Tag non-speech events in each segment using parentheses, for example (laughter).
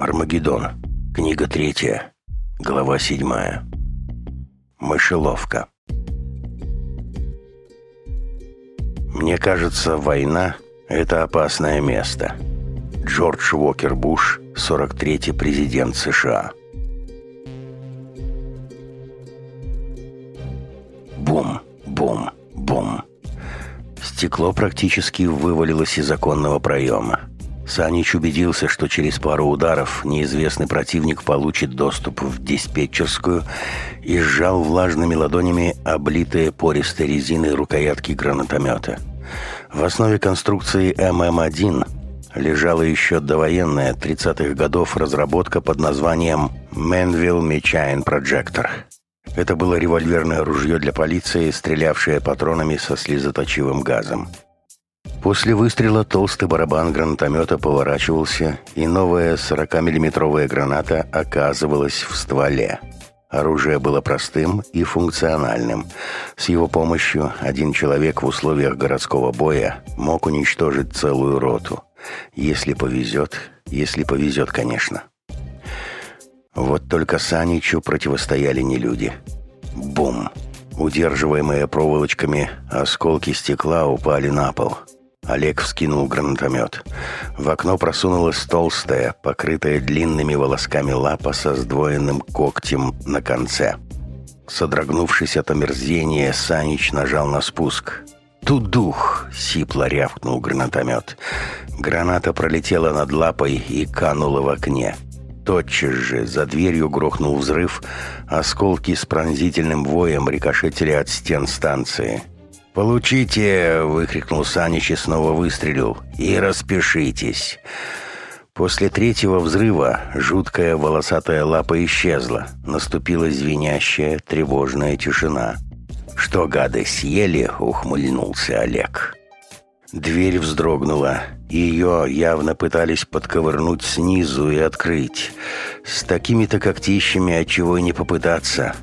Армагеддон. Книга третья. Глава седьмая. Мышеловка. Мне кажется, война – это опасное место. Джордж Уокер Буш, 43-й президент США. Бум, бум, бум. Стекло практически вывалилось из оконного проема. За убедился, что через пару ударов неизвестный противник получит доступ в диспетчерскую и сжал влажными ладонями облитые пористой резиной рукоятки гранатомета. В основе конструкции ММ-1 лежала еще довоенная 30-х годов разработка под названием «Менвилл Мечайн Проджектор». Это было револьверное ружье для полиции, стрелявшее патронами со слезоточивым газом. После выстрела толстый барабан гранатомета поворачивался, и новая 40-миллиметровая граната оказывалась в стволе. Оружие было простым и функциональным. С его помощью один человек в условиях городского боя мог уничтожить целую роту. Если повезет, если повезет, конечно. Вот только Саничу противостояли не люди. Бум! Удерживаемые проволочками, осколки стекла упали на пол – Олег вскинул гранатомет. В окно просунулась толстая, покрытая длинными волосками лапа со сдвоенным когтем на конце. Содрогнувшись от омерзения, Санич нажал на спуск. «Тут дух!» — сипло рявкнул гранатомет. Граната пролетела над лапой и канула в окне. Тотчас же за дверью грохнул взрыв, осколки с пронзительным воем рикошетили от стен станции — «Получите!» — выкрикнул Санич и снова выстрелил. «И распишитесь!» После третьего взрыва жуткая волосатая лапа исчезла. Наступила звенящая, тревожная тишина. «Что, гады, съели?» — ухмыльнулся Олег. Дверь вздрогнула. Ее явно пытались подковырнуть снизу и открыть. С такими-то когтищами отчего и не попытаться.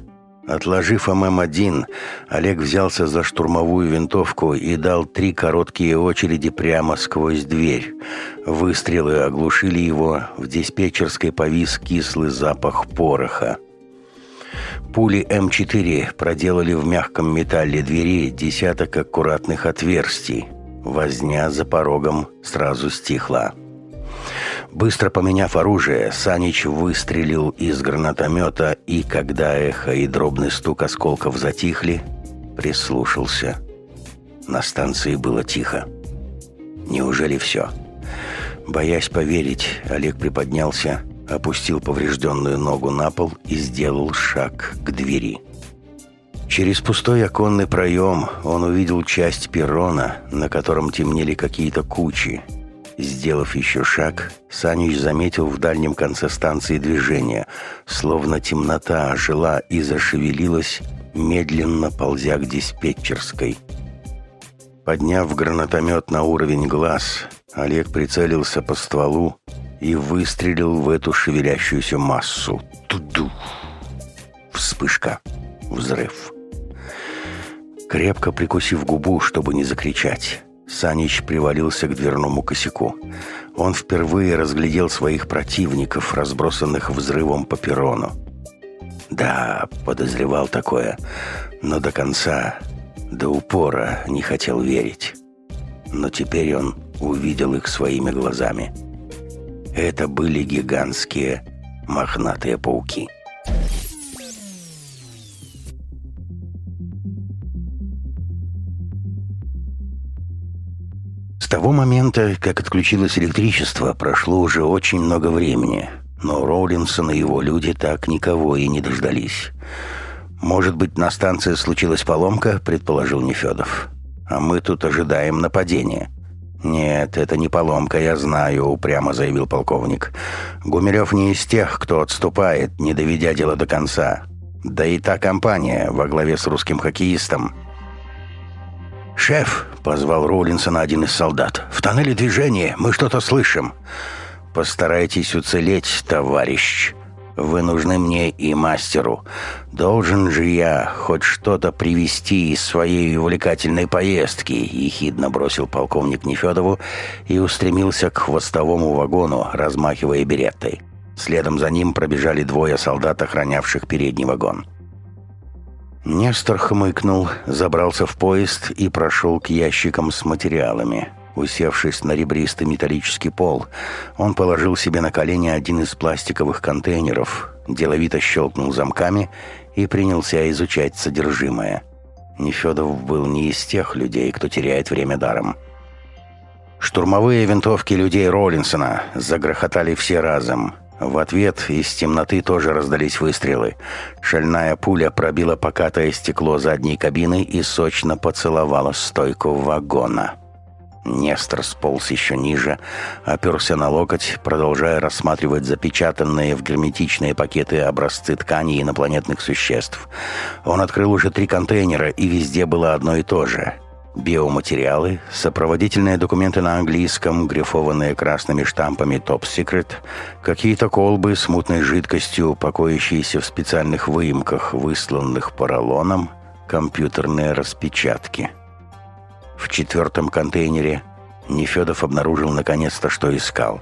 Отложив ММ-1, Олег взялся за штурмовую винтовку и дал три короткие очереди прямо сквозь дверь. Выстрелы оглушили его, в диспетчерской повис кислый запах пороха. Пули М4 проделали в мягком металле двери десяток аккуратных отверстий. Возня за порогом сразу стихла быстро поменяв оружие, Санич выстрелил из гранатомета и, когда эхо и дробный стук осколков затихли, прислушался. На станции было тихо. Неужели все? Боясь поверить, Олег приподнялся, опустил поврежденную ногу на пол и сделал шаг к двери. Через пустой оконный проем он увидел часть перрона, на котором темнели какие-то кучи, Сделав еще шаг, Санич заметил в дальнем конце станции движение, словно темнота ожила и зашевелилась, медленно ползя к диспетчерской. Подняв гранатомет на уровень глаз, Олег прицелился по стволу и выстрелил в эту шевелящуюся массу. Туду! Вспышка! Взрыв! Крепко прикусив губу, чтобы не закричать, Санич привалился к дверному косяку. Он впервые разглядел своих противников, разбросанных взрывом по перрону. Да, подозревал такое, но до конца, до упора не хотел верить. Но теперь он увидел их своими глазами. Это были гигантские мохнатые пауки. С того момента, как отключилось электричество, прошло уже очень много времени, но Роулинсон и его люди так никого и не дождались. «Может быть, на станции случилась поломка?» – предположил Нефедов. «А мы тут ожидаем нападения». «Нет, это не поломка, я знаю», — упрямо заявил полковник. «Гумилев не из тех, кто отступает, не доведя дело до конца. Да и та компания во главе с русским хоккеистом «Шеф!» — позвал Роллинсон один из солдат. «В тоннеле движение, мы что-то слышим!» «Постарайтесь уцелеть, товарищ!» «Вы нужны мне и мастеру. Должен же я хоть что-то привезти из своей увлекательной поездки», — ехидно бросил полковник Нефедову и устремился к хвостовому вагону, размахивая береттой. Следом за ним пробежали двое солдат, охранявших передний вагон. Нестор хмыкнул, забрался в поезд и прошел к ящикам с материалами. Усевшись на ребристый металлический пол, он положил себе на колени один из пластиковых контейнеров, деловито щелкнул замками и принялся изучать содержимое. Нефедов был не из тех людей, кто теряет время даром. Штурмовые винтовки людей Роллинсона загрохотали все разом – в ответ из темноты тоже раздались выстрелы. Шальная пуля пробила покатое стекло задней кабины и сочно поцеловала стойку вагона. Нестор сполз еще ниже, оперся на локоть, продолжая рассматривать запечатанные в герметичные пакеты образцы тканей инопланетных существ. Он открыл уже три контейнера, и везде было одно и то же — биоматериалы, сопроводительные документы на английском, грифованные красными штампами «Топ Секрет», какие-то колбы с мутной жидкостью, покоящиеся в специальных выемках, высланных поролоном, компьютерные распечатки. В четвертом контейнере Нефедов обнаружил наконец-то, что искал.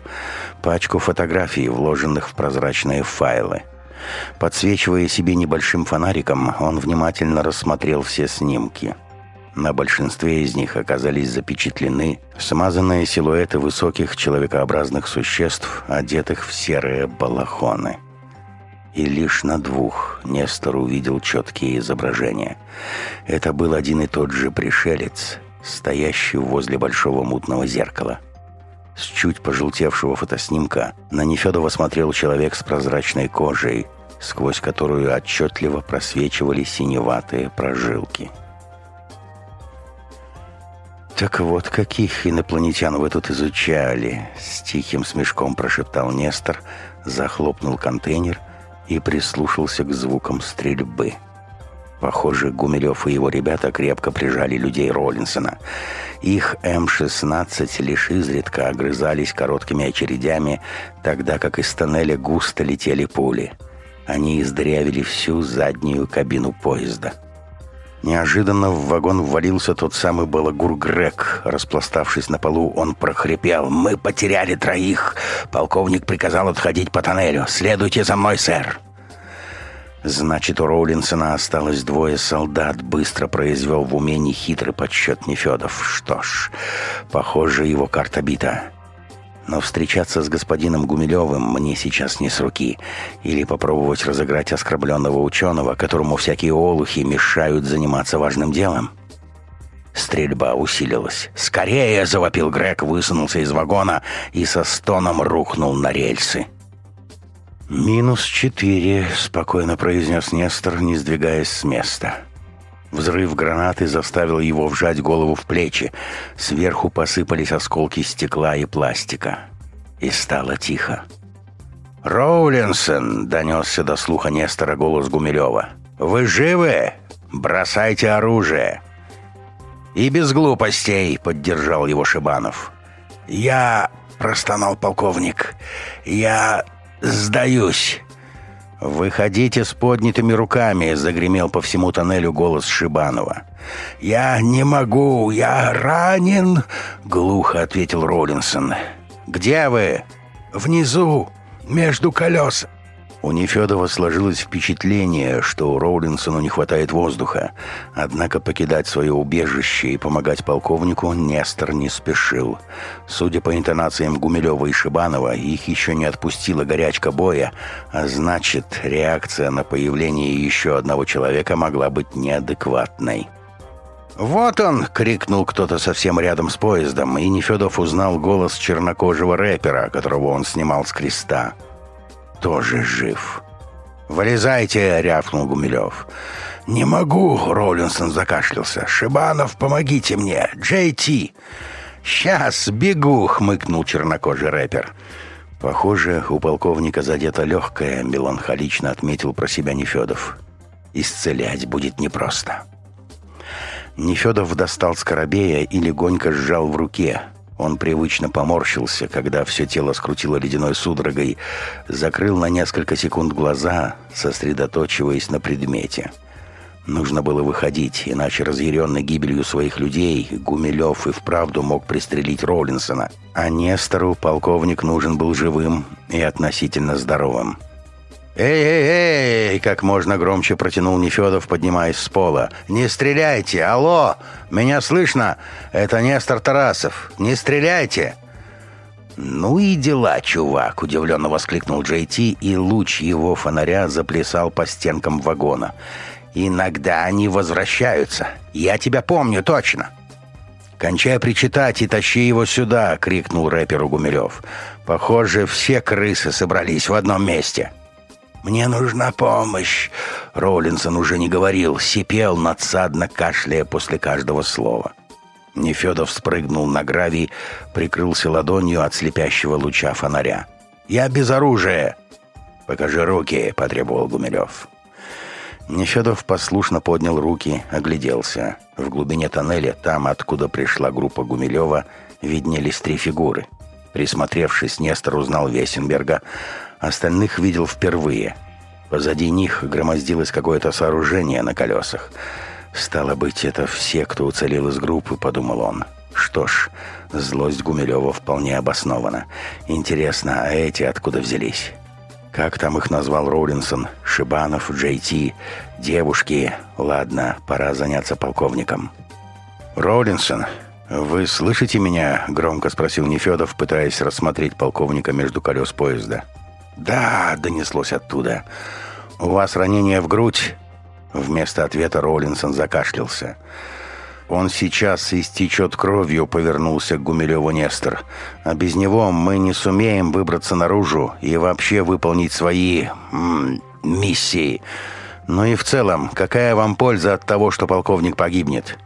Пачку фотографий, вложенных в прозрачные файлы – Подсвечивая себе небольшим фонариком, он внимательно рассмотрел все снимки. На большинстве из них оказались запечатлены смазанные силуэты высоких человекообразных существ, одетых в серые балахоны. И лишь на двух Нестор увидел четкие изображения. Это был один и тот же пришелец, стоящий возле большого мутного зеркала. С чуть пожелтевшего фотоснимка на Нефедова смотрел человек с прозрачной кожей, сквозь которую отчетливо просвечивали синеватые прожилки. «Так вот каких инопланетян вы тут изучали?» С тихим смешком прошептал Нестор, захлопнул контейнер и прислушался к звукам стрельбы. Похоже, Гумилев и его ребята крепко прижали людей Роллинсона. Их М-16 лишь изредка огрызались короткими очередями, тогда как из тоннеля густо летели пули. Они издырявили всю заднюю кабину поезда. Неожиданно в вагон ввалился тот самый балагур Грег. Распластавшись на полу, он прохрипел. «Мы потеряли троих!» Полковник приказал отходить по тоннелю. «Следуйте за мной, сэр!» Значит, у Роулинсона осталось двое солдат. Быстро произвел в уме нехитрый подсчет Нефедов. Что ж, похоже, его карта бита но встречаться с господином Гумилевым мне сейчас не с руки. Или попробовать разыграть оскорбленного ученого, которому всякие олухи мешают заниматься важным делом. Стрельба усилилась. «Скорее!» — завопил Грег, высунулся из вагона и со стоном рухнул на рельсы. «Минус четыре», — спокойно произнес Нестор, не сдвигаясь с места. «Минус Взрыв гранаты заставил его вжать голову в плечи. Сверху посыпались осколки стекла и пластика. И стало тихо. «Роулинсон!» — донесся до слуха Нестора голос Гумилева. «Вы живы? Бросайте оружие!» «И без глупостей!» — поддержал его Шибанов. «Я...» — простонал полковник. «Я сдаюсь!» «Выходите с поднятыми руками!» — загремел по всему тоннелю голос Шибанова. «Я не могу! Я ранен!» — глухо ответил Роллинсон. «Где вы?» «Внизу, между колес. У Нефедова сложилось впечатление, что у Роулинсону не хватает воздуха. Однако покидать свое убежище и помогать полковнику Нестор не спешил. Судя по интонациям Гумилева и Шибанова, их еще не отпустила горячка боя, а значит, реакция на появление еще одного человека могла быть неадекватной. «Вот он!» — крикнул кто-то совсем рядом с поездом, и Нефедов узнал голос чернокожего рэпера, которого он снимал с креста тоже жив. «Вылезайте!» — рявкнул Гумилев. «Не могу!» — Роллинсон закашлялся. «Шибанов, помогите мне! Джей Ти!» «Сейчас бегу!» — хмыкнул чернокожий рэпер. Похоже, у полковника задета легкая. меланхолично отметил про себя Нефедов. «Исцелять будет непросто». Нефедов достал скоробея и легонько сжал в руке — он привычно поморщился, когда все тело скрутило ледяной судорогой, закрыл на несколько секунд глаза, сосредоточиваясь на предмете. Нужно было выходить, иначе разъяренный гибелью своих людей Гумилев и вправду мог пристрелить Роллинсона. А Нестору полковник нужен был живым и относительно здоровым. «Эй, эй, эй!» — как можно громче протянул Нефедов, поднимаясь с пола. «Не стреляйте! Алло! Меня слышно? Это Нестор Тарасов! Не стреляйте!» «Ну и дела, чувак!» — удивленно воскликнул Джей Ти, и луч его фонаря заплясал по стенкам вагона. «Иногда они возвращаются. Я тебя помню точно!» «Кончай причитать и тащи его сюда!» — крикнул рэперу Гумилев. «Похоже, все крысы собрались в одном месте!» Мне нужна помощь!» Роллинсон уже не говорил, сипел надсадно, кашляя после каждого слова. Нефедов спрыгнул на гравий, прикрылся ладонью от слепящего луча фонаря. «Я без оружия!» «Покажи руки!» — потребовал Гумилев. Нефедов послушно поднял руки, огляделся. В глубине тоннеля, там, откуда пришла группа Гумилева, виднелись три фигуры — Присмотревшись, Нестор узнал Весенберга. Остальных видел впервые. Позади них громоздилось какое-то сооружение на колесах. «Стало быть, это все, кто уцелел из группы», — подумал он. «Что ж, злость Гумилева вполне обоснована. Интересно, а эти откуда взялись?» Как там их назвал Роулинсон? Шибанов, Джей Ти, девушки. Ладно, пора заняться полковником. Роулинсон, «Вы слышите меня?» – громко спросил Нефедов, пытаясь рассмотреть полковника между колес поезда. «Да!» – донеслось оттуда. «У вас ранение в грудь?» Вместо ответа Роллинсон закашлялся. «Он сейчас истечет кровью», — повернулся к Гумилеву Нестор. «А без него мы не сумеем выбраться наружу и вообще выполнить свои... М -м, миссии. Ну и в целом, какая вам польза от того, что полковник погибнет?»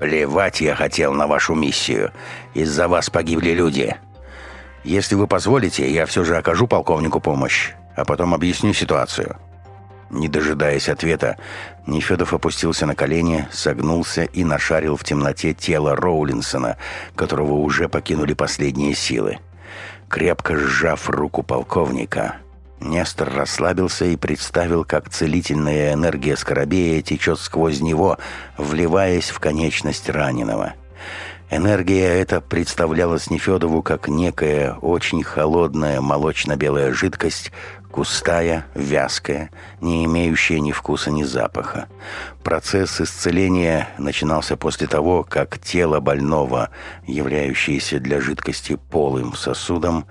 Плевать я хотел на вашу миссию. Из-за вас погибли люди. Если вы позволите, я все же окажу полковнику помощь, а потом объясню ситуацию». Не дожидаясь ответа, Нефедов опустился на колени, согнулся и нашарил в темноте тело Роулинсона, которого уже покинули последние силы. Крепко сжав руку полковника, Нестор расслабился и представил, как целительная энергия скоробея течет сквозь него, вливаясь в конечность раненого. Энергия эта представлялась Нефедову как некая очень холодная молочно-белая жидкость, густая, вязкая, не имеющая ни вкуса, ни запаха. Процесс исцеления начинался после того, как тело больного, являющееся для жидкости полым сосудом,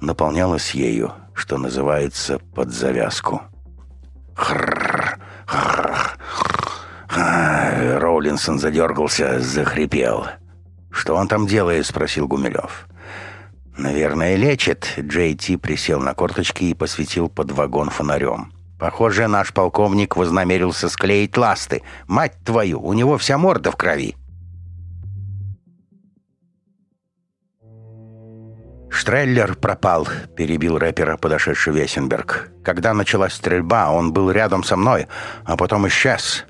наполнялось ею – что называется под завязку. Роулинсон задергался, захрипел. «Что он там делает?» — спросил Гумилев. «Наверное, лечит». Джей Ти присел на корточки и посветил под вагон фонарем. «Похоже, наш полковник вознамерился склеить ласты. Мать твою, у него вся морда в крови!» Штреллер пропал», — перебил рэпера, подошедший Весенберг. «Когда началась стрельба, он был рядом со мной, а потом исчез».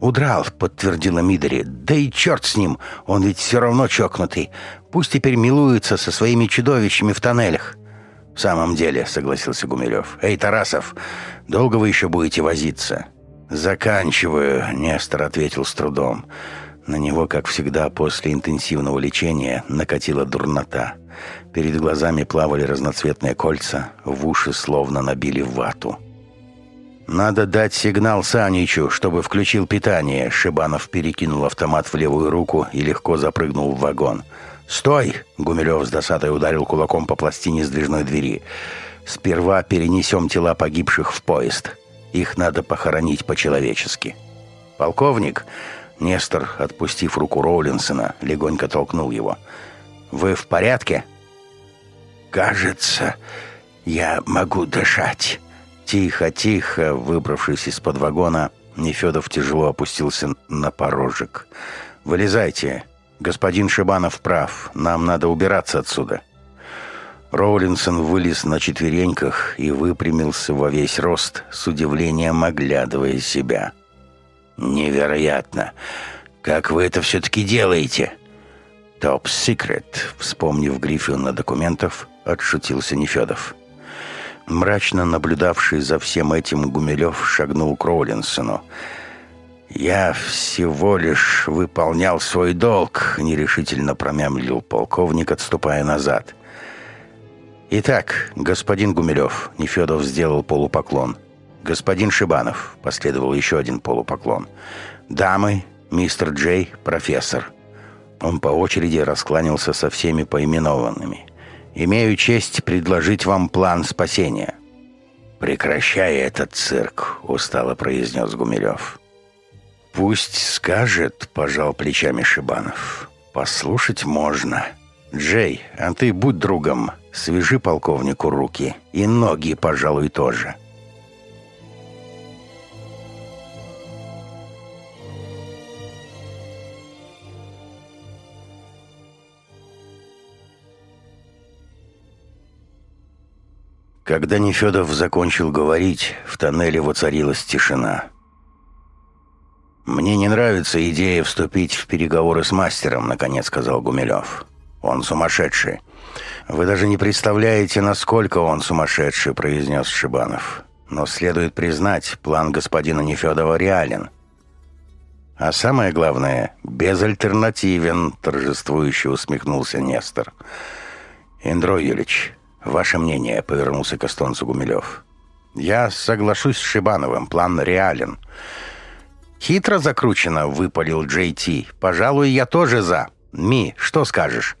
«Удрал», — подтвердила Мидери. «Да и черт с ним, он ведь все равно чокнутый. Пусть теперь милуется со своими чудовищами в тоннелях». «В самом деле», — согласился Гумилев. «Эй, Тарасов, долго вы еще будете возиться?» «Заканчиваю», — Нестор ответил с трудом. «Заканчиваю». На него, как всегда, после интенсивного лечения накатила дурнота. Перед глазами плавали разноцветные кольца, в уши словно набили вату. «Надо дать сигнал Саничу, чтобы включил питание», — Шибанов перекинул автомат в левую руку и легко запрыгнул в вагон. «Стой!» — Гумилев с досадой ударил кулаком по пластине сдвижной двери. «Сперва перенесем тела погибших в поезд. Их надо похоронить по-человечески». «Полковник!» Нестор, отпустив руку Роулинсона, легонько толкнул его. «Вы в порядке?» «Кажется, я могу дышать». Тихо, тихо, выбравшись из-под вагона, Нефедов тяжело опустился на порожек. «Вылезайте. Господин Шибанов прав. Нам надо убираться отсюда». Роулинсон вылез на четвереньках и выпрямился во весь рост, с удивлением оглядывая себя – Невероятно! Как вы это все-таки делаете?» «Топ секрет», — вспомнив Гриффина документов, отшутился Нефедов. Мрачно наблюдавший за всем этим Гумилев шагнул к Роулинсону. «Я всего лишь выполнял свой долг», — нерешительно промямлил полковник, отступая назад. «Итак, господин Гумилев», — Нефедов сделал полупоклон, — господин Шибанов», — последовал еще один полупоклон. «Дамы, мистер Джей, профессор». Он по очереди раскланялся со всеми поименованными. «Имею честь предложить вам план спасения». «Прекращай этот цирк», — устало произнес Гумилев. «Пусть скажет», — пожал плечами Шибанов. «Послушать можно. Джей, а ты будь другом, свяжи полковнику руки. И ноги, пожалуй, тоже». Когда Нефедов закончил говорить, в тоннеле воцарилась тишина. «Мне не нравится идея вступить в переговоры с мастером», — наконец сказал Гумилев. «Он сумасшедший». «Вы даже не представляете, насколько он сумасшедший», — произнес Шибанов. «Но следует признать, план господина Нефедова реален». «А самое главное, безальтернативен», — торжествующе усмехнулся Нестор. «Индро Юрьевич, «Ваше мнение», — повернулся к Эстонцу Гумилев. «Я соглашусь с Шибановым, план реален». «Хитро закручено», — выпалил Джей Ти. «Пожалуй, я тоже за. Ми, что скажешь?»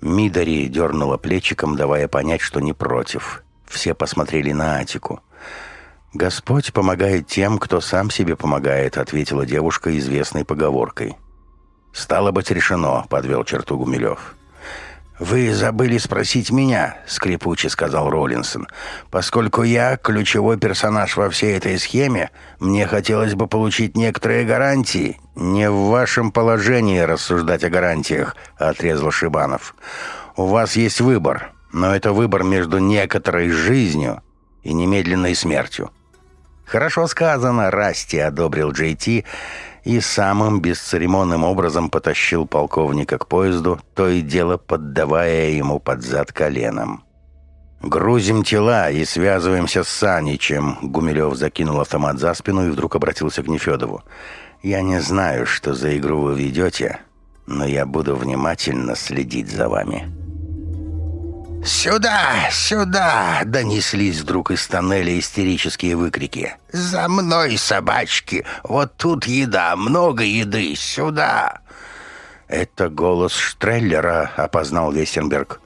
Мидари дернула плечиком, давая понять, что не против. Все посмотрели на Атику. «Господь помогает тем, кто сам себе помогает», — ответила девушка известной поговоркой. «Стало быть, решено», — подвел черту Гумилев. «Вы забыли спросить меня», — скрипуче сказал Роллинсон. «Поскольку я ключевой персонаж во всей этой схеме, мне хотелось бы получить некоторые гарантии». «Не в вашем положении рассуждать о гарантиях», — отрезал Шибанов. «У вас есть выбор, но это выбор между некоторой жизнью и немедленной смертью». «Хорошо сказано, Расти», — одобрил Джей Ти, — и самым бесцеремонным образом потащил полковника к поезду, то и дело поддавая ему под зад коленом. «Грузим тела и связываемся с Саничем», — Гумилев закинул автомат за спину и вдруг обратился к Нефедову. «Я не знаю, что за игру вы ведете, но я буду внимательно следить за вами». «Сюда! Сюда!» — донеслись вдруг из тоннеля истерические выкрики. «За мной, собачки! Вот тут еда! Много еды! Сюда!» Это голос Штреллера, — опознал Вестенберг.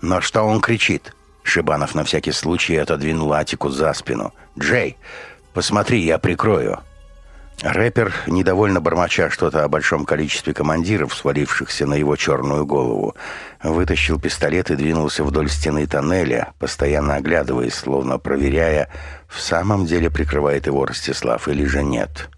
«Но что он кричит?» Шибанов на всякий случай отодвинул Атику за спину. «Джей, посмотри, я прикрою!» Рэпер недовольно бормоча что-то о большом количестве командиров, свалившихся на его черную голову, вытащил пистолет и двинулся вдоль стены тоннеля, постоянно оглядываясь, словно проверяя, в самом деле прикрывает его Ростислав или же нет.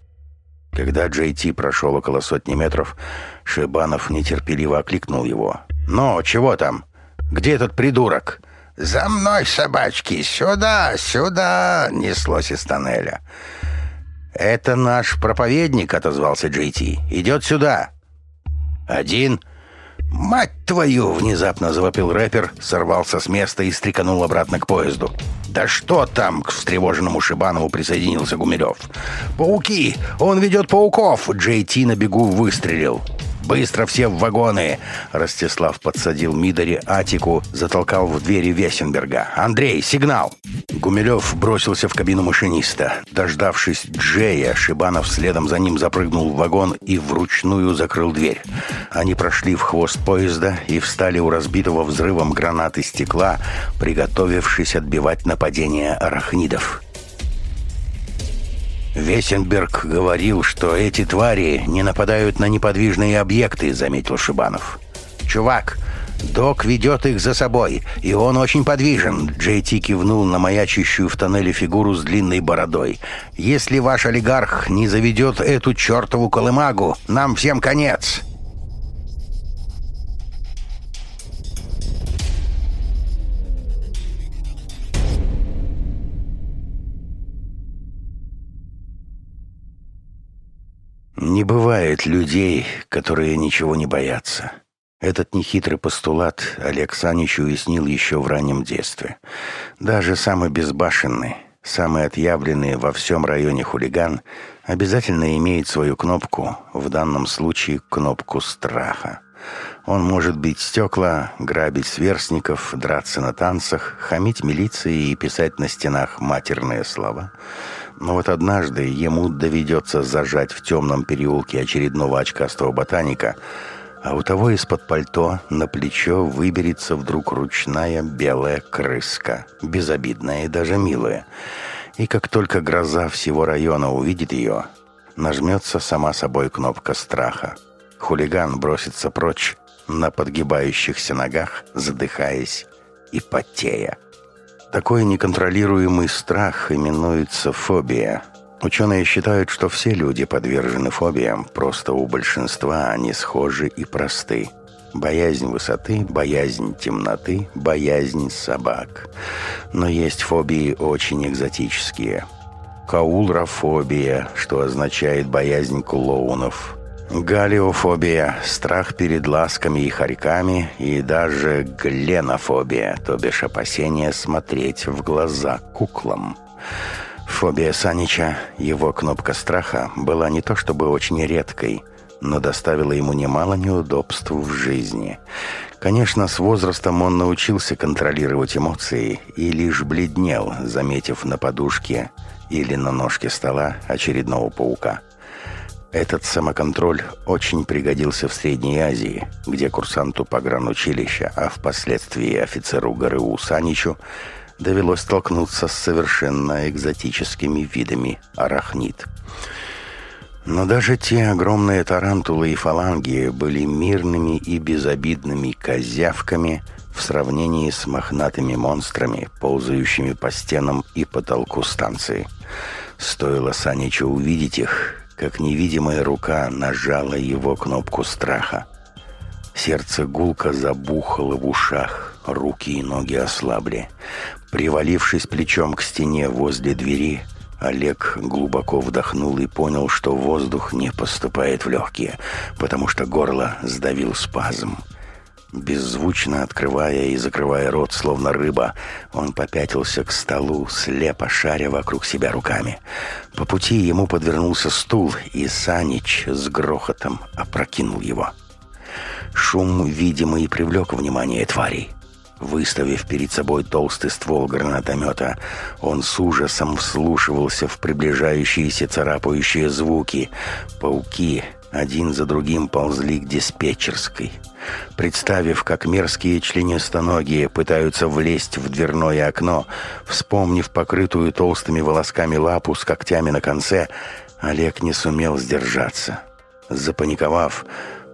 Когда Джей Ти прошел около сотни метров, Шибанов нетерпеливо окликнул его. «Ну, чего там? Где этот придурок?» «За мной, собачки! Сюда, сюда!» — неслось из тоннеля. «Сюда!» «Это наш проповедник», — отозвался Джей Ти. «Идет сюда». «Один?» «Мать твою!» — внезапно завопил рэпер, сорвался с места и стреканул обратно к поезду. «Да что там?» — к встревоженному Шибанову присоединился Гумилев. «Пауки! Он ведет пауков!» — Джей Ти на бегу выстрелил. Быстро все в вагоны!» Ростислав подсадил Мидори Атику, затолкал в двери Весенберга. «Андрей, сигнал!» Гумилев бросился в кабину машиниста. Дождавшись Джея, Шибанов следом за ним запрыгнул в вагон и вручную закрыл дверь. Они прошли в хвост поезда и встали у разбитого взрывом гранаты стекла, приготовившись отбивать нападение арахнидов. Весенберг говорил, что эти твари не нападают на неподвижные объекты, заметил Шибанов. Чувак, док ведет их за собой, и он очень подвижен. Джейти кивнул на маячащую в тоннеле фигуру с длинной бородой. Если ваш олигарх не заведет эту чертову колымагу, нам всем конец. Не бывает людей, которые ничего не боятся. Этот нехитрый постулат Александрич уяснил еще в раннем детстве. Даже самый безбашенный, самый отъявленный во всем районе хулиган обязательно имеет свою кнопку, в данном случае кнопку страха. Он может бить стекла, грабить сверстников, драться на танцах, хамить милиции и писать на стенах матерные слова – но вот однажды ему доведется зажать в темном переулке очередного очкастого ботаника, а у того из-под пальто на плечо выберется вдруг ручная белая крыска, безобидная и даже милая. И как только гроза всего района увидит ее, нажмется сама собой кнопка страха. Хулиган бросится прочь на подгибающихся ногах, задыхаясь и потея. Такой неконтролируемый страх именуется фобия. Ученые считают, что все люди подвержены фобиям, просто у большинства они схожи и просты. Боязнь высоты, боязнь темноты, боязнь собак. Но есть фобии очень экзотические. Каулрофобия, что означает боязнь клоунов – Галеофобия – страх перед ласками и хорьками, и даже гленофобия, то бишь опасение смотреть в глаза куклам. Фобия Санича, его кнопка страха, была не то чтобы очень редкой, но доставила ему немало неудобств в жизни. Конечно, с возрастом он научился контролировать эмоции и лишь бледнел, заметив на подушке или на ножке стола очередного паука – этот самоконтроль очень пригодился в Средней Азии, где курсанту погранучилища, а впоследствии офицеру ГРУ Саничу, довелось столкнуться с совершенно экзотическими видами арахнит. Но даже те огромные тарантулы и фаланги были мирными и безобидными козявками в сравнении с мохнатыми монстрами, ползающими по стенам и потолку станции. Стоило Саничу увидеть их, как невидимая рука нажала его кнопку страха. Сердце гулко забухало в ушах, руки и ноги ослабли. Привалившись плечом к стене возле двери, Олег глубоко вдохнул и понял, что воздух не поступает в легкие, потому что горло сдавил спазм беззвучно открывая и закрывая рот, словно рыба, он попятился к столу, слепо шаря вокруг себя руками. По пути ему подвернулся стул, и Санич с грохотом опрокинул его. Шум, видимо, и привлек внимание тварей. Выставив перед собой толстый ствол гранатомета, он с ужасом вслушивался в приближающиеся царапающие звуки. Пауки один за другим ползли к диспетчерской, представив, как мерзкие членистоногие пытаются влезть в дверное окно, вспомнив покрытую толстыми волосками лапу с когтями на конце, Олег не сумел сдержаться. Запаниковав,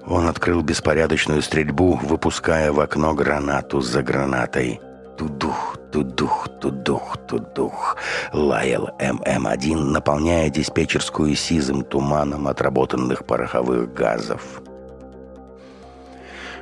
он открыл беспорядочную стрельбу, выпуская в окно гранату за гранатой тух, тух, тух, тух. Лаял ММ-1, наполняя диспетчерскую сизым туманом отработанных пороховых газов.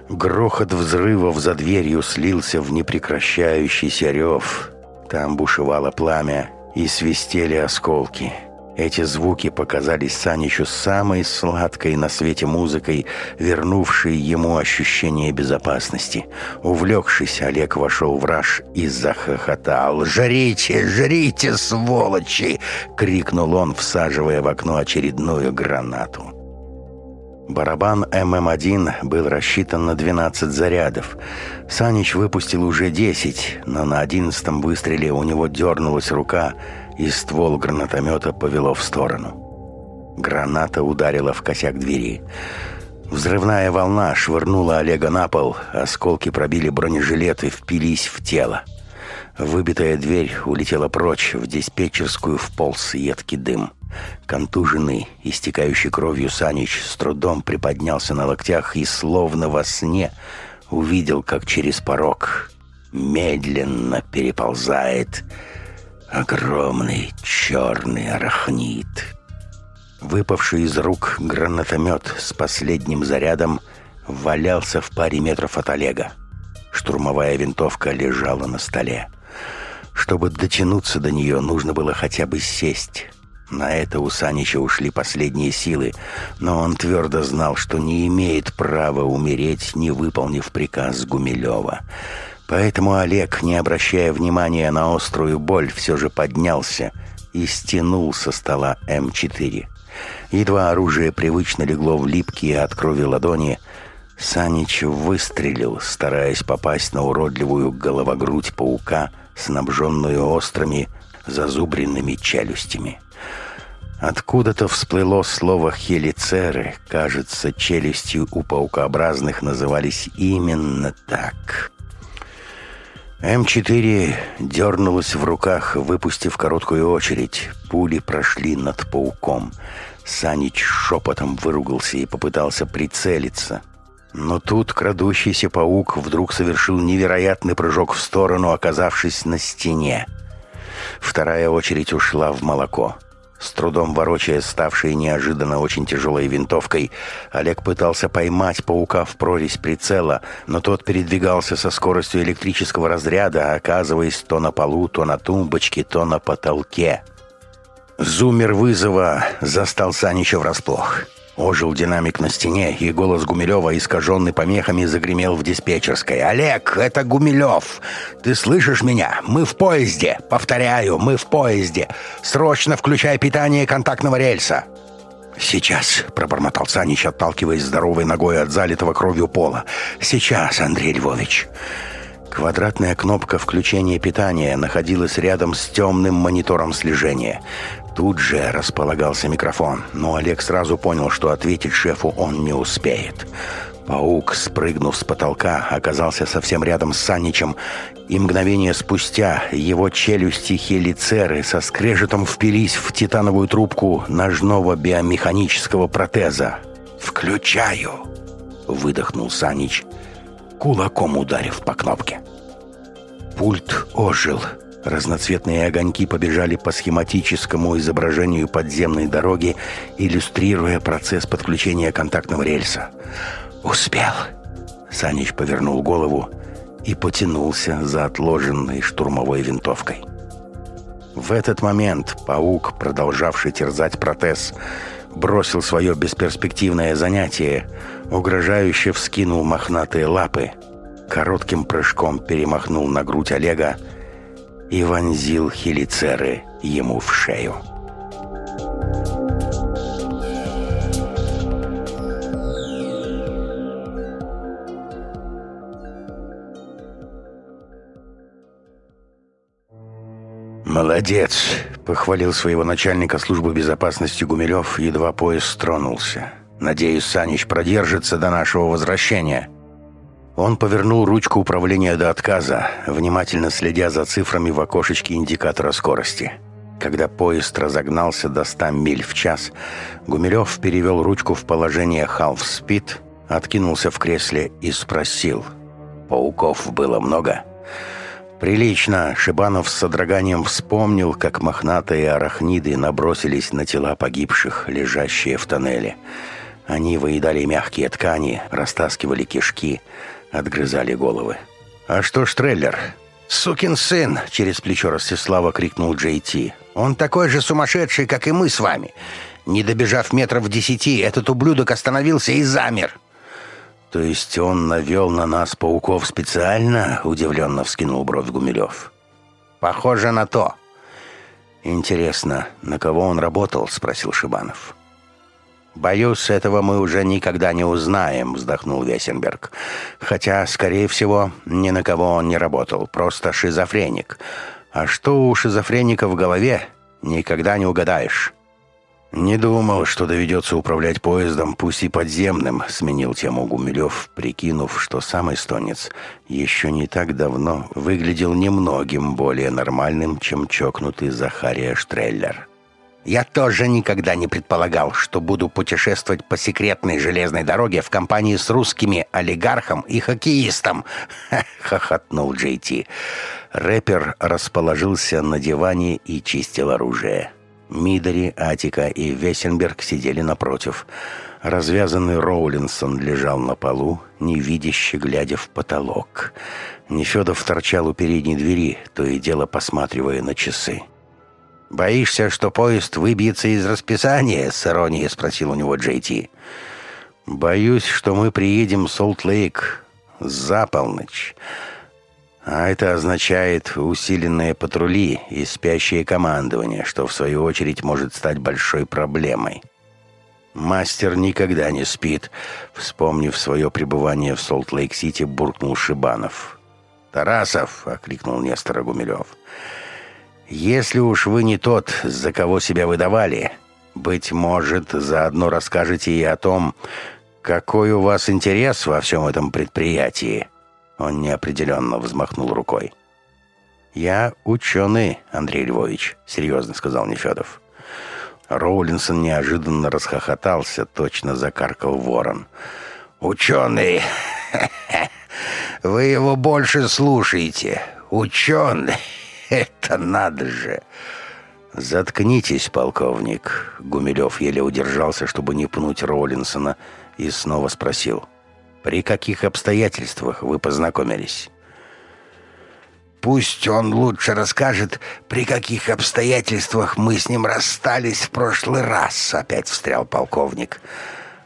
Грохот взрывов за дверью слился в непрекращающийся рев. Там бушевало пламя и свистели осколки — эти звуки показались Санечу самой сладкой на свете музыкой, вернувшей ему ощущение безопасности. Увлекшись, Олег вошел в раж и захохотал. «Жрите, жрите, сволочи!» — крикнул он, всаживая в окно очередную гранату. Барабан ММ-1 был рассчитан на 12 зарядов. Санич выпустил уже 10, но на 11 выстреле у него дернулась рука — и ствол гранатомета повело в сторону. Граната ударила в косяк двери. Взрывная волна швырнула Олега на пол, осколки пробили бронежилет и впились в тело. Выбитая дверь улетела прочь, в диспетчерскую вполз едкий дым. Контуженный, истекающий кровью Санич с трудом приподнялся на локтях и словно во сне увидел, как через порог медленно переползает огромный, черный арахнит. Выпавший из рук гранатомет с последним зарядом валялся в паре метров от Олега. Штурмовая винтовка лежала на столе. Чтобы дотянуться до нее, нужно было хотя бы сесть. На это у Санича ушли последние силы, но он твердо знал, что не имеет права умереть, не выполнив приказ Гумилева. Поэтому Олег, не обращая внимания на острую боль, все же поднялся и стянул со стола М4. Едва оружие привычно легло в липкие от крови ладони, Санич выстрелил, стараясь попасть на уродливую головогрудь паука, снабженную острыми, зазубренными челюстями. Откуда-то всплыло слово «хелицеры». Кажется, челюсти у паукообразных назывались именно так. Эм М4 дернулась в руках, выпустив короткую очередь. Пули прошли над пауком. Санич шепотом выругался и попытался прицелиться. Но тут крадущийся паук вдруг совершил невероятный прыжок в сторону, оказавшись на стене. Вторая очередь ушла в молоко. С трудом ворочая ставшей неожиданно очень тяжелой винтовкой, Олег пытался поймать паука в прорезь прицела, но тот передвигался со скоростью электрического разряда, оказываясь то на полу, то на тумбочке, то на потолке. Зумер вызова застал Санича врасплох. Ожил динамик на стене, и голос Гумилева, искаженный помехами, загремел в диспетчерской. «Олег, это Гумилев! Ты слышишь меня? Мы в поезде! Повторяю, мы в поезде! Срочно включай питание контактного рельса!» «Сейчас», — пробормотал Санич, отталкиваясь здоровой ногой от залитого кровью пола. «Сейчас, Андрей Львович». Квадратная кнопка включения питания находилась рядом с темным монитором слежения. Тут же располагался микрофон, но Олег сразу понял, что ответить шефу он не успеет. Паук, спрыгнув с потолка, оказался совсем рядом с Саничем, и мгновение спустя его челюсти хелицеры со скрежетом впились в титановую трубку ножного биомеханического протеза. «Включаю!» — выдохнул Санич, кулаком ударив по кнопке. Пульт ожил — Разноцветные огоньки побежали по схематическому изображению подземной дороги, иллюстрируя процесс подключения контактного рельса. «Успел!» Санич повернул голову и потянулся за отложенной штурмовой винтовкой. В этот момент паук, продолжавший терзать протез, бросил свое бесперспективное занятие, угрожающе вскинул мохнатые лапы, коротким прыжком перемахнул на грудь Олега и вонзил хелицеры ему в шею. «Молодец!» – похвалил своего начальника службы безопасности Гумилев, едва поезд тронулся. «Надеюсь, Санич продержится до нашего возвращения». Он повернул ручку управления до отказа, внимательно следя за цифрами в окошечке индикатора скорости. Когда поезд разогнался до 100 миль в час, Гумилев перевел ручку в положение «Халф-спид», откинулся в кресле и спросил. «Пауков было много?» Прилично Шибанов с содроганием вспомнил, как мохнатые арахниды набросились на тела погибших, лежащие в тоннеле. Они выедали мягкие ткани, растаскивали кишки – Отгрызали головы. «А что ж трейлер?» «Сукин сын!» — через плечо Ростислава крикнул Джей Ти. «Он такой же сумасшедший, как и мы с вами. Не добежав метров десяти, этот ублюдок остановился и замер». «То есть он навел на нас пауков специально?» — удивленно вскинул бровь Гумилев. «Похоже на то». «Интересно, на кого он работал?» — спросил Шибанов. Боюсь, этого мы уже никогда не узнаем», — вздохнул Весенберг. «Хотя, скорее всего, ни на кого он не работал, просто шизофреник. А что у шизофреника в голове, никогда не угадаешь». «Не думал, что доведется управлять поездом, пусть и подземным», — сменил тему Гумилев, прикинув, что сам эстонец еще не так давно выглядел немногим более нормальным, чем чокнутый Захария Штреллер. Я тоже никогда не предполагал, что буду путешествовать по секретной железной дороге в компании с русскими олигархом и хоккеистом. (laughs) Хохотнул Джей Ти. Рэпер расположился на диване и чистил оружие. Мидори, Атика и Весенберг сидели напротив. Развязанный Роулинсон лежал на полу, невидяще глядя в потолок. Нефедов торчал у передней двери, то и дело посматривая на часы. «Боишься, что поезд выбьется из расписания?» — с иронией спросил у него Джейти. «Боюсь, что мы приедем в Солт-Лейк за полночь. А это означает усиленные патрули и спящее командование, что в свою очередь может стать большой проблемой. Мастер никогда не спит, вспомнив свое пребывание в Солт-Лейк-Сити, буркнул Шибанов. «Тарасов!» — окликнул Нестора Гумилев. «Тарасов!» Если уж вы не тот, за кого себя выдавали, быть может, заодно расскажете и о том, какой у вас интерес во всем этом предприятии. Он неопределенно взмахнул рукой. «Я ученый, Андрей Львович», — серьезно сказал Нефедов. Роулинсон неожиданно расхохотался, точно закаркал ворон. «Ученый! (laughs) Вы его больше слушаете! Ученый!» это надо же!» «Заткнитесь, полковник!» Гумилев еле удержался, чтобы не пнуть Роллинсона, и снова спросил. «При каких обстоятельствах вы познакомились?» «Пусть он лучше расскажет, при каких обстоятельствах мы с ним расстались в прошлый раз», — опять встрял полковник.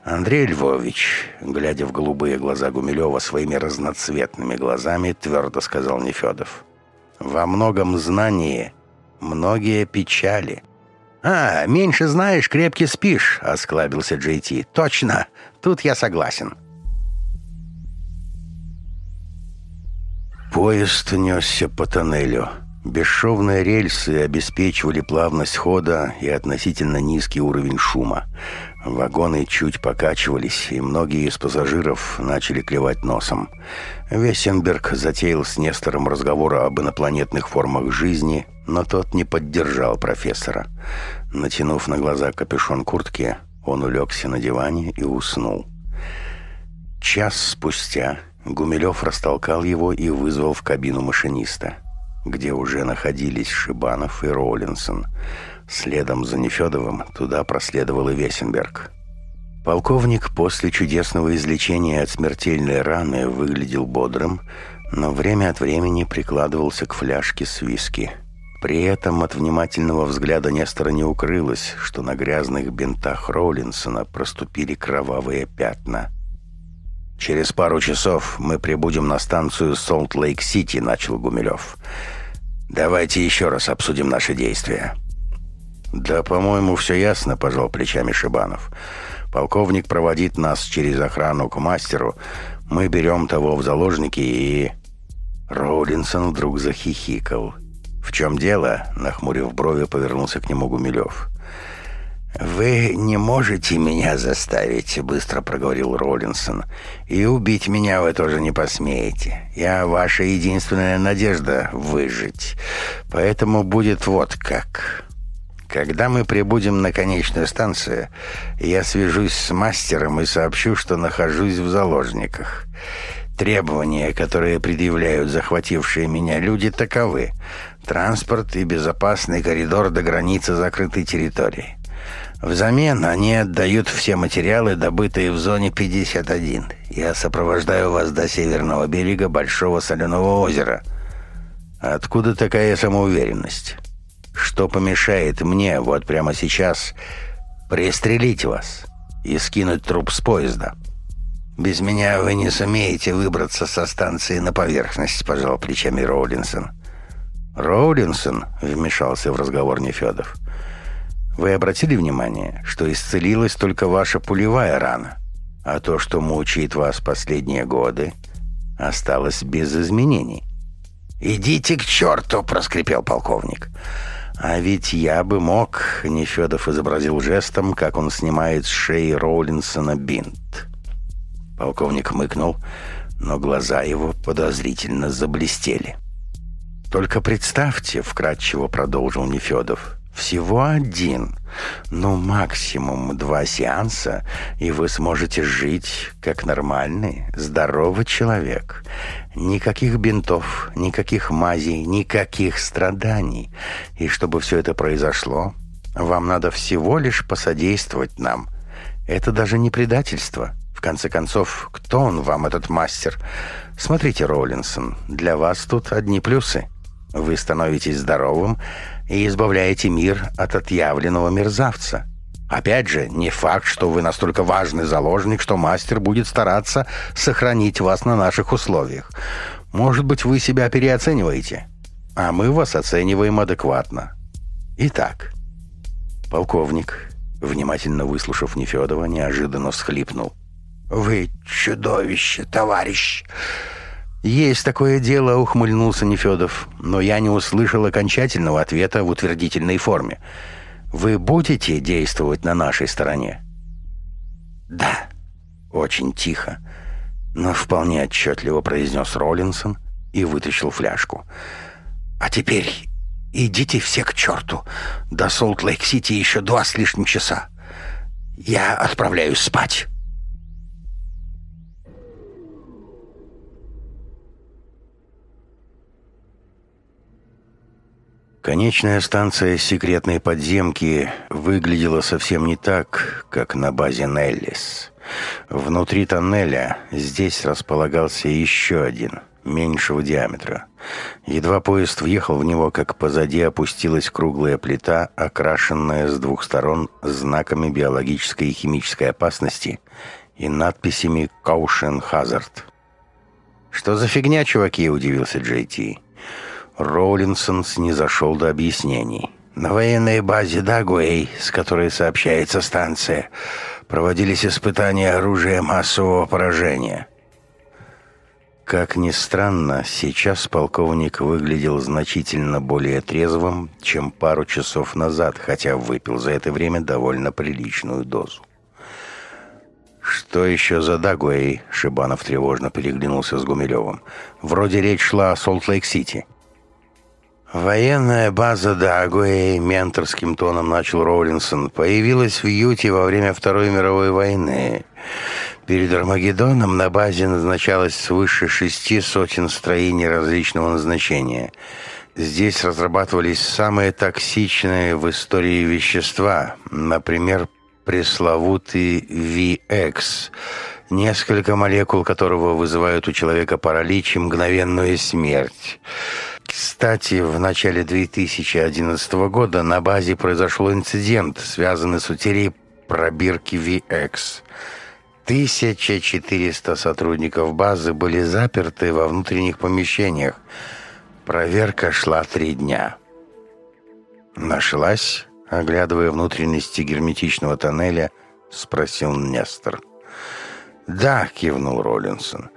Андрей Львович, глядя в голубые глаза Гумилева своими разноцветными глазами, твердо сказал Нефедов во многом знании, многие печали». «А, меньше знаешь, крепкий спишь», — осклабился Джей Ти. «Точно, тут я согласен». Поезд несся по тоннелю. Бесшовные рельсы обеспечивали плавность хода и относительно низкий уровень шума. Вагоны чуть покачивались, и многие из пассажиров начали клевать носом. Весенберг затеял с Нестором разговор об инопланетных формах жизни, но тот не поддержал профессора. Натянув на глаза капюшон куртки, он улегся на диване и уснул. Час спустя Гумилев растолкал его и вызвал в кабину машиниста, где уже находились Шибанов и Роллинсон. Следом за Нефедовым туда проследовал и Весенберг. Полковник после чудесного излечения от смертельной раны выглядел бодрым, но время от времени прикладывался к фляжке с виски. При этом от внимательного взгляда Нестора не укрылось, что на грязных бинтах Роулинсона проступили кровавые пятна. «Через пару часов мы прибудем на станцию Солт-Лейк-Сити», — начал Гумилев. «Давайте еще раз обсудим наши действия». «Да, по-моему, все ясно», — пожал плечами Шибанов. «Да». Полковник проводит нас через охрану к мастеру. Мы берем того в заложники и...» Роулинсон вдруг захихикал. «В чем дело?» — нахмурив брови, повернулся к нему Гумилев. «Вы не можете меня заставить», — быстро проговорил Роллинсон. «И убить меня вы тоже не посмеете. Я ваша единственная надежда выжить. Поэтому будет вот как». Когда мы прибудем на конечную станцию, я свяжусь с мастером и сообщу, что нахожусь в заложниках. Требования, которые предъявляют захватившие меня люди, таковы. Транспорт и безопасный коридор до границы закрытой территории. Взамен они отдают все материалы, добытые в зоне 51. Я сопровождаю вас до северного берега Большого Соленого озера. Откуда такая самоуверенность? что помешает мне вот прямо сейчас пристрелить вас и скинуть труп с поезда. Без меня вы не сумеете выбраться со станции на поверхность, пожал плечами Роулинсон. Роулинсон вмешался в разговор Нефедов. Вы обратили внимание, что исцелилась только ваша пулевая рана, а то, что мучает вас последние годы, осталось без изменений. «Идите к черту!» — проскрипел полковник. «Полковник!» А ведь я бы мог, Нефедов изобразил жестом, как он снимает с шеи Роулинсона бинт. Полковник мыкнул, но глаза его подозрительно заблестели. «Только представьте», — вкратчиво продолжил Нефедов, всего один, но максимум два сеанса, и вы сможете жить как нормальный, здоровый человек. Никаких бинтов, никаких мазей, никаких страданий. И чтобы все это произошло, вам надо всего лишь посодействовать нам. Это даже не предательство. В конце концов, кто он вам, этот мастер? Смотрите, Роллинсон, для вас тут одни плюсы. Вы становитесь здоровым и избавляете мир от отъявленного мерзавца. Опять же, не факт, что вы настолько важный заложник, что мастер будет стараться сохранить вас на наших условиях. Может быть, вы себя переоцениваете, а мы вас оцениваем адекватно. Итак, полковник, внимательно выслушав Нефедова, неожиданно всхлипнул. «Вы чудовище, товарищ!» Есть такое дело, ухмыльнулся Нефедов, но я не услышал окончательного ответа в утвердительной форме. Вы будете действовать на нашей стороне? Да, очень тихо, но вполне отчетливо произнес Роллинсон и вытащил фляжку. А теперь идите все к черту. До Солт-Лейк-Сити еще два с лишним часа. Я отправляюсь спать. Конечная станция секретной подземки выглядела совсем не так, как на базе Неллис. Внутри тоннеля здесь располагался еще один, меньшего диаметра. Едва поезд въехал в него, как позади опустилась круглая плита, окрашенная с двух сторон знаками биологической и химической опасности и надписями «Каушен Хазард». «Что за фигня, чуваки?» – удивился Джей Ти. Роллинсон снизошел до объяснений. На военной базе Дагуэй, с которой сообщается станция, проводились испытания оружия массового поражения. Как ни странно, сейчас полковник выглядел значительно более трезвым, чем пару часов назад, хотя выпил за это время довольно приличную дозу. «Что еще за Дагуэй?» — Шибанов тревожно переглянулся с Гумилевым. «Вроде речь шла о Солт-Лейк-Сити». Военная база Дагуэй менторским тоном начал Роулинсон появилась в Юте во время Второй мировой войны. Перед Армагеддоном на базе назначалось свыше шести сотен строений различного назначения. Здесь разрабатывались самые токсичные в истории вещества, например, пресловутый VX, несколько молекул которого вызывают у человека паралич и мгновенную смерть. Кстати, в начале 2011 года на базе произошел инцидент, связанный с утерей пробирки VX. 1400 сотрудников базы были заперты во внутренних помещениях. Проверка шла три дня. «Нашлась?» — оглядывая внутренности герметичного тоннеля, спросил Нестор. «Да», — кивнул Роллинсон.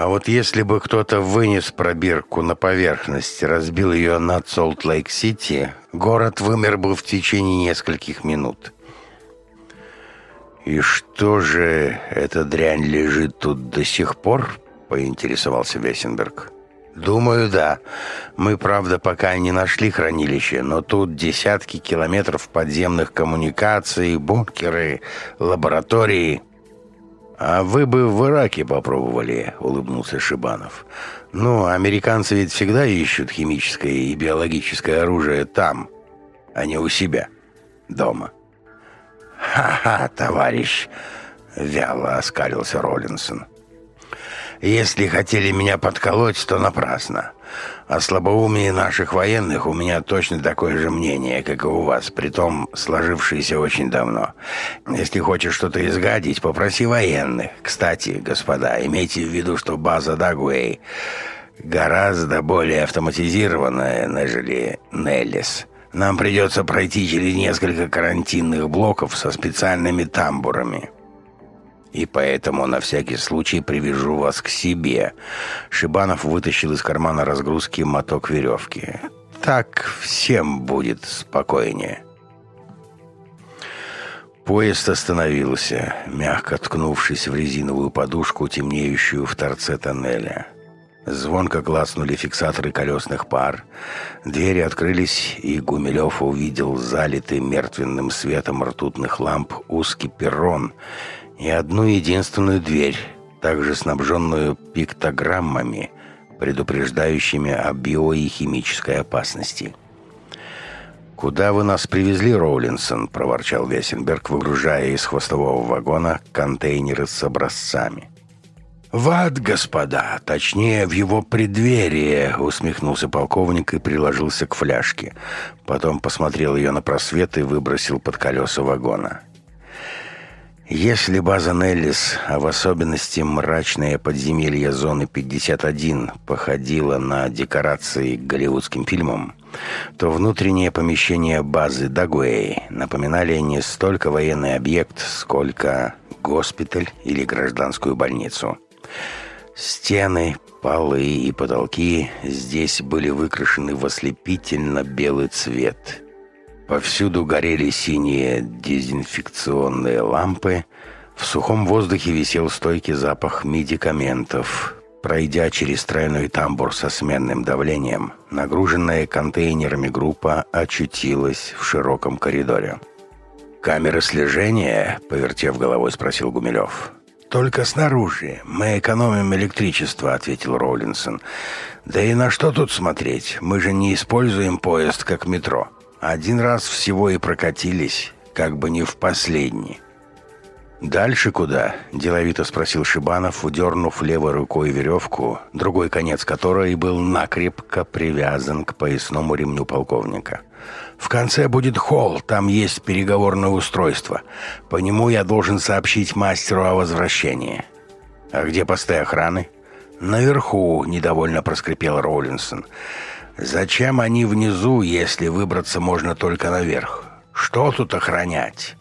А вот если бы кто-то вынес пробирку на поверхность и разбил ее над Солт-Лейк-Сити, город вымер бы в течение нескольких минут. «И что же эта дрянь лежит тут до сих пор?» — поинтересовался Весенберг. «Думаю, да. Мы, правда, пока не нашли хранилище, но тут десятки километров подземных коммуникаций, бункеры, лаборатории». «А вы бы в Ираке попробовали», — улыбнулся Шибанов. «Ну, американцы ведь всегда ищут химическое и биологическое оружие там, а не у себя, дома». «Ха-ха, товарищ!» — вяло оскалился Роллинсон. Если хотели меня подколоть, то напрасно. О слабоумии наших военных у меня точно такое же мнение, как и у вас, притом сложившееся очень давно. Если хочешь что-то изгадить, попроси военных. Кстати, господа, имейте в виду, что база Дагуэй гораздо более автоматизированная, нежели Неллис. Нам придется пройти через несколько карантинных блоков со специальными тамбурами. И поэтому на всякий случай привяжу вас к себе. Шибанов вытащил из кармана разгрузки моток веревки. Так всем будет спокойнее. Поезд остановился, мягко ткнувшись в резиновую подушку, темнеющую в торце тоннеля. Звонко клацнули фиксаторы колесных пар. Двери открылись, и Гумилев увидел залитый мертвенным светом ртутных ламп узкий перрон — и одну единственную дверь, также снабженную пиктограммами, предупреждающими о био- и химической опасности. «Куда вы нас привезли, Роулинсон?» – проворчал Весенберг, выгружая из хвостового вагона контейнеры с образцами. «В ад, господа! Точнее, в его преддверие!» — усмехнулся полковник и приложился к фляжке. Потом посмотрел ее на просвет и выбросил под колеса вагона. Если база Неллис, а в особенности мрачное подземелье зоны 51, походила на декорации к голливудским фильмам, то внутренние помещения базы Дагуэй напоминали не столько военный объект, сколько госпиталь или гражданскую больницу. Стены, полы и потолки здесь были выкрашены в ослепительно белый цвет – Повсюду горели синие дезинфекционные лампы, в сухом воздухе висел стойкий запах медикаментов. Пройдя через тройной тамбур со сменным давлением, нагруженная контейнерами группа очутилась в широком коридоре. «Камеры слежения?» — повертев головой, спросил Гумилев. «Только снаружи. Мы экономим электричество», — ответил Роулинсон. «Да и на что тут смотреть? Мы же не используем поезд как метро». Один раз всего и прокатились, как бы не в последний. «Дальше куда?» – деловито спросил Шибанов, удернув левой рукой веревку, другой конец которой был накрепко привязан к поясному ремню полковника. «В конце будет холл, там есть переговорное устройство. По нему я должен сообщить мастеру о возвращении». «А где посты охраны?» «Наверху», – недовольно проскрипел Роулинсон. «Наверху». Зачем они внизу, если выбраться можно только наверх? Что тут охранять?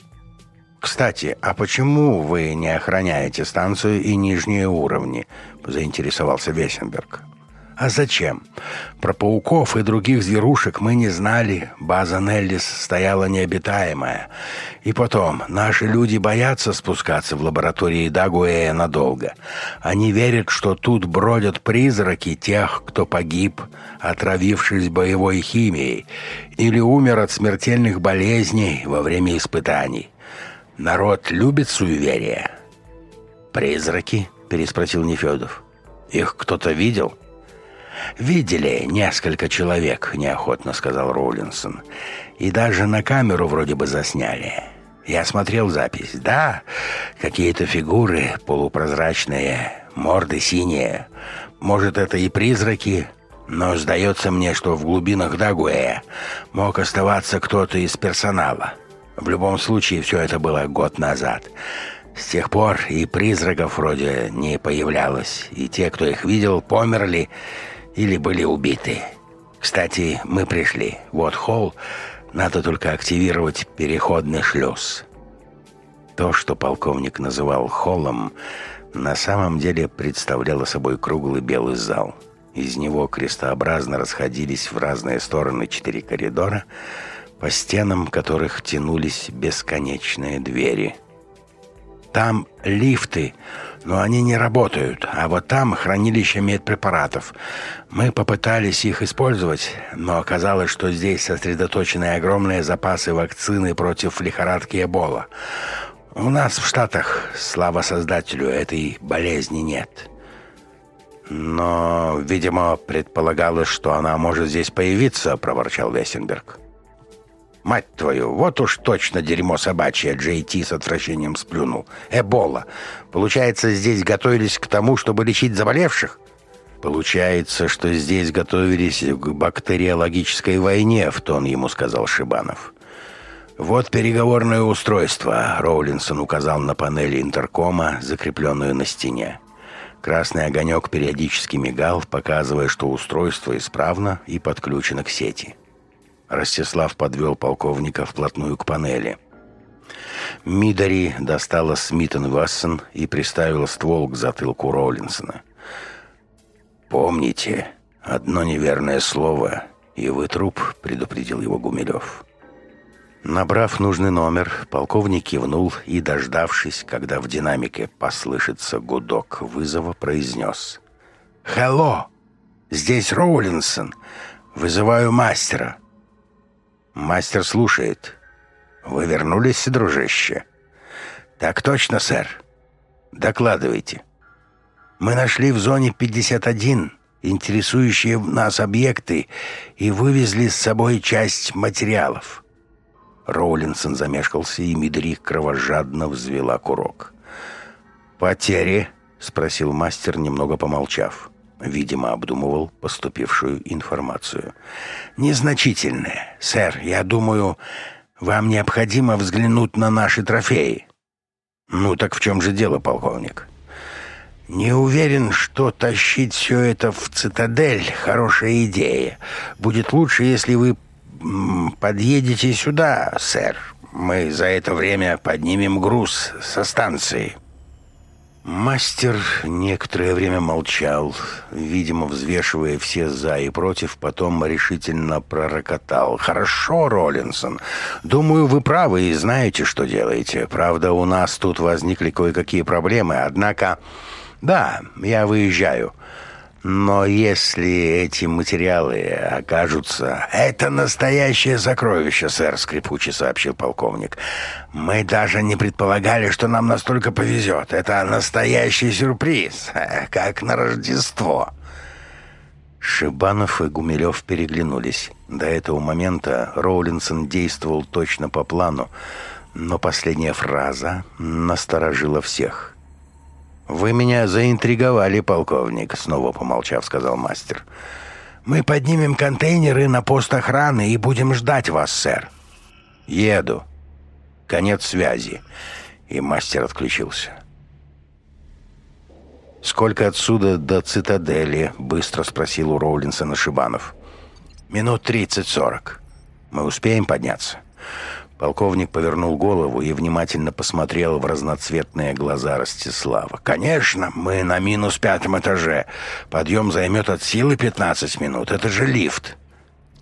Кстати, а почему вы не охраняете станцию и нижние уровни? Заинтересовался Весенберг. А зачем? Про пауков и других зверушек мы не знали. База Неллис стояла необитаемая. И потом, наши люди боятся спускаться в лаборатории Дагуэя надолго. Они верят, что тут бродят призраки тех, кто погиб, отравившись боевой химией, или умер от смертельных болезней во время испытаний. Народ любит суеверия. «Призраки?» – переспросил Нефедов. «Их кто-то видел?» Видели несколько человек, неохотно сказал Роулинсон. И даже на камеру вроде бы засняли. Я смотрел запись. Да, какие-то фигуры полупрозрачные, морды синие. Может, это и призраки, но сдается мне, что в глубинах Дагуэя мог оставаться кто-то из персонала. В любом случае, все это было год назад. С тех пор и призраков вроде не появлялось, и те, кто их видел, померли или были убиты. Кстати, мы пришли. Вот холл. Надо только активировать переходный шлюз. То, что полковник называл холлом, на самом деле представляло собой круглый белый зал. Из него крестообразно расходились в разные стороны четыре коридора, по стенам которых тянулись бесконечные двери. «Там лифты!» но они не работают, а вот там хранилище медпрепаратов. Мы попытались их использовать, но оказалось, что здесь сосредоточены огромные запасы вакцины против лихорадки Эбола. У нас в Штатах, слава создателю, этой болезни нет. Но, видимо, предполагалось, что она может здесь появиться, проворчал Весенберг. Мать твою, вот уж точно дерьмо собачье, Джей Ти с отвращением сплюнул. Эбола. Получается, здесь готовились к тому, чтобы лечить заболевших? Получается, что здесь готовились к бактериологической войне, в тон ему сказал Шибанов. «Вот переговорное устройство», — Роулинсон указал на панели интеркома, закрепленную на стене. Красный огонек периодически мигал, показывая, что устройство исправно и подключено к сети. Ростислав подвел полковника вплотную к панели. Мидари достала Смитон Вассон и приставила ствол к затылку Роллинсона. «Помните, одно неверное слово, и вы труп», — предупредил его Гумилев. Набрав нужный номер, полковник кивнул и, дождавшись, когда в динамике послышится гудок вызова, произнес. «Хелло! Здесь Роулинсон! Вызываю мастера!» Мастер слушает. Вы вернулись, дружище? Так точно, сэр. Докладывайте. Мы нашли в зоне 51 интересующие нас объекты и вывезли с собой часть материалов. Роулинсон замешкался, и Мидрик кровожадно взвела курок. «Потери?» — спросил мастер, немного помолчав. Видимо, обдумывал поступившую информацию. «Незначительное, сэр. Я думаю, вам необходимо взглянуть на наши трофеи». «Ну так в чем же дело, полковник?» «Не уверен, что тащить все это в цитадель — хорошая идея. Будет лучше, если вы подъедете сюда, сэр. Мы за это время поднимем груз со станции». Мастер некоторое время молчал, видимо, взвешивая все «за» и «против», потом решительно пророкотал. «Хорошо, Роллинсон. Думаю, вы правы и знаете, что делаете. Правда, у нас тут возникли кое-какие проблемы, однако...» «Да, я выезжаю. Но если эти материалы окажутся... Это настоящее сокровище, сэр, скрипучий сообщил полковник. Мы даже не предполагали, что нам настолько повезет. Это настоящий сюрприз, (laughs) как на Рождество. Шибанов и Гумилев переглянулись. До этого момента Роулинсон действовал точно по плану, но последняя фраза насторожила всех — «Вы меня заинтриговали, полковник», — снова помолчав, сказал мастер. «Мы поднимем контейнеры на пост охраны и будем ждать вас, сэр». «Еду». Конец связи. И мастер отключился. «Сколько отсюда до цитадели?» — быстро спросил у Роулинсона Шибанов. «Минут тридцать-сорок. Мы успеем подняться?» Полковник повернул голову и внимательно посмотрел в разноцветные глаза Ростислава. «Конечно, мы на минус пятом этаже. Подъем займет от силы 15 минут. Это же лифт».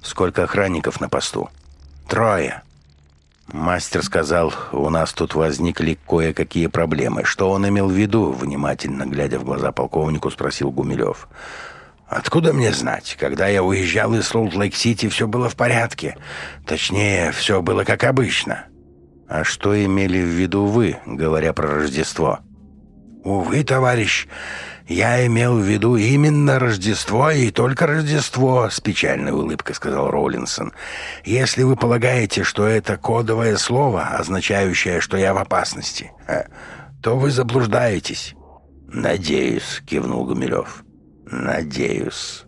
«Сколько охранников на посту?» «Трое». Мастер сказал, у нас тут возникли кое-какие проблемы. Что он имел в виду? Внимательно глядя в глаза полковнику, спросил Гумилев. «Гумилев». Откуда мне знать, когда я уезжал из Солт-Лейк-Сити, все было в порядке. Точнее, все было как обычно. А что имели в виду вы, говоря про Рождество? Увы, товарищ, я имел в виду именно Рождество и только Рождество, с печальной улыбкой сказал Роллинсон. Если вы полагаете, что это кодовое слово, означающее, что я в опасности, э, то вы заблуждаетесь. Надеюсь, кивнул Гумилев. Надеюсь.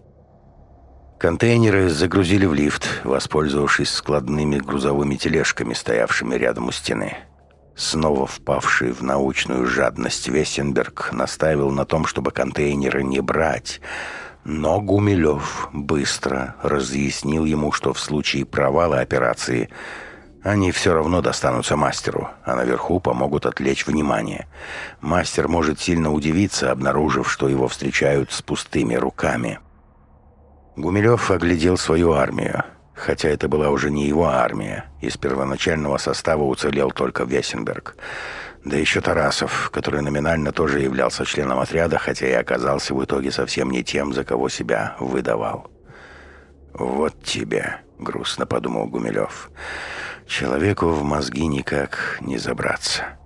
Контейнеры загрузили в лифт, воспользовавшись складными грузовыми тележками, стоявшими рядом у стены. Снова впавший в научную жадность Весенберг настаивал на том, чтобы контейнеры не брать. Но Гумилев быстро разъяснил ему, что в случае провала операции – они все равно достанутся мастеру, а наверху помогут отвлечь внимание. Мастер может сильно удивиться, обнаружив, что его встречают с пустыми руками. Гумилев оглядел свою армию, хотя это была уже не его армия. Из первоначального состава уцелел только Весенберг. Да еще Тарасов, который номинально тоже являлся членом отряда, хотя и оказался в итоге совсем не тем, за кого себя выдавал. «Вот тебе», — грустно подумал Гумилев. Человеку в мозги никак не забраться.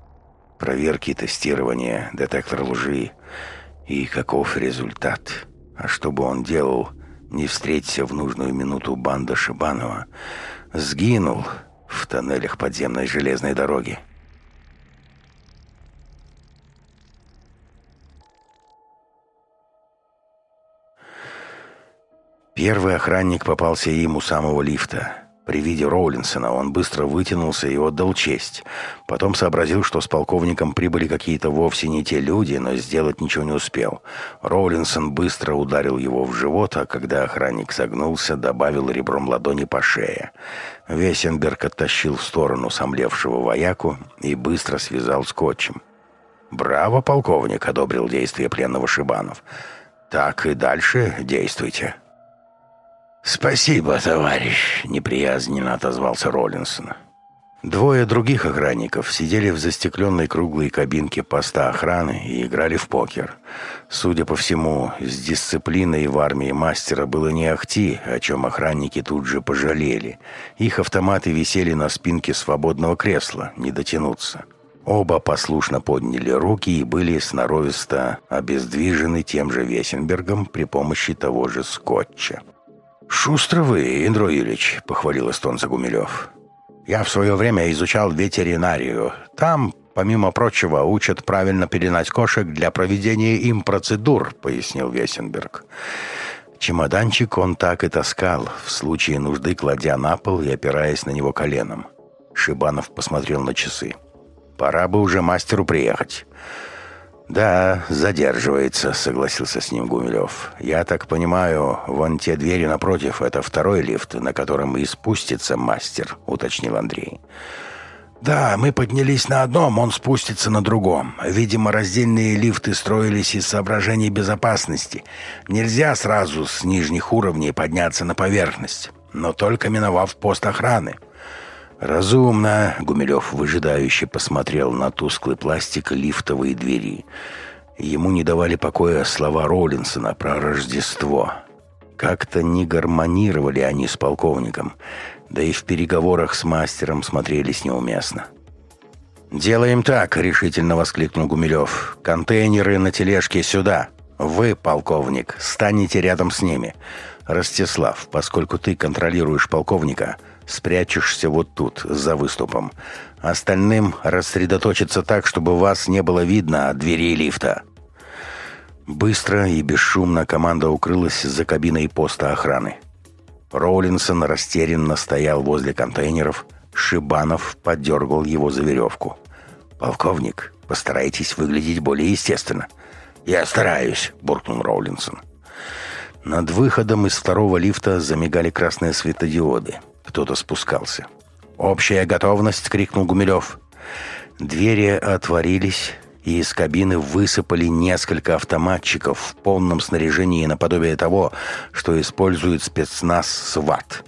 Проверки, тестирование, детектор лжи. И каков результат? А что бы он делал, не встреться в нужную минуту банда Шибанова? Сгинул в тоннелях подземной железной дороги. Первый охранник попался им у самого лифта – при виде Роулинсона он быстро вытянулся, и отдал честь. Потом сообразил, что с полковником прибыли какие-то вовсе не те люди, но сделать ничего не успел. Роулинсон быстро ударил его в живот, а когда охранник согнулся, добавил ребром ладони по шее. Весенберг оттащил в сторону сомлевшего вояку и быстро связал скотчем. «Браво, полковник!» — одобрил действие пленного Шибанов. «Так и дальше действуйте». «Спасибо, товарищ!» — неприязненно отозвался Роллинсон. Двое других охранников сидели в застекленной круглой кабинке поста охраны и играли в покер. Судя по всему, с дисциплиной в армии мастера было не ахти, о чем охранники тут же пожалели. Их автоматы висели на спинке свободного кресла, не дотянуться. Оба послушно подняли руки и были сноровисто обездвижены тем же Весенбергом при помощи того же скотча. «Шустро вы, Индро Ильич», — похвалил Эстон Загумилев. «Я в свое время изучал ветеринарию. Там, помимо прочего, учат правильно пеленать кошек для проведения им процедур», — пояснил Весенберг. Чемоданчик он так и таскал, в случае нужды кладя на пол и опираясь на него коленом. Шибанов посмотрел на часы. «Пора бы уже мастеру приехать». Да, задерживается, согласился с ним Гумилев. Я так понимаю, вон те двери напротив, это второй лифт, на котором и спустится мастер, уточнил Андрей. Да, мы поднялись на одном, он спустится на другом. Видимо, раздельные лифты строились из соображений безопасности. Нельзя сразу с нижних уровней подняться на поверхность, но только миновав пост охраны. Разумно, Гумилев выжидающе посмотрел на тусклый пластик лифтовые двери. Ему не давали покоя слова Роллинсона про Рождество. Как-то не гармонировали они с полковником, да и в переговорах с мастером смотрелись неуместно. «Делаем так!» — решительно воскликнул Гумилев. «Контейнеры на тележке сюда! Вы, полковник, станете рядом с ними! Ростислав, поскольку ты контролируешь полковника...» спрячешься вот тут, за выступом. Остальным рассредоточиться так, чтобы вас не было видно от дверей лифта». Быстро и бесшумно команда укрылась за кабиной поста охраны. Роулинсон растерянно стоял возле контейнеров. Шибанов подергал его за веревку. «Полковник, постарайтесь выглядеть более естественно». «Я стараюсь», — буркнул Роулинсон. Над выходом из второго лифта замигали красные светодиоды. Кто-то спускался. «Общая готовность!» — крикнул Гумилев. Двери отворились, и из кабины высыпали несколько автоматчиков в полном снаряжении наподобие того, что использует спецназ «СВАТ».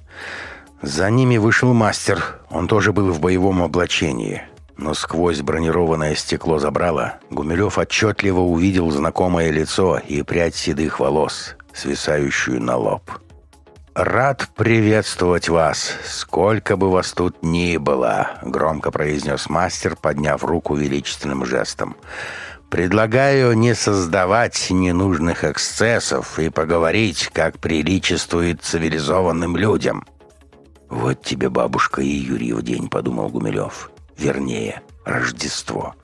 За ними вышел мастер, он тоже был в боевом облачении. Но сквозь бронированное стекло забрало, Гумилев отчетливо увидел знакомое лицо и прядь седых волос, свисающую на лоб. «Рад приветствовать вас. Сколько бы вас тут ни было», — громко произнес мастер, подняв руку величественным жестом. «Предлагаю не создавать ненужных эксцессов и поговорить, как приличествует цивилизованным людям». «Вот тебе бабушка и Юрий в день», — подумал Гумилев. «Вернее, «Рождество».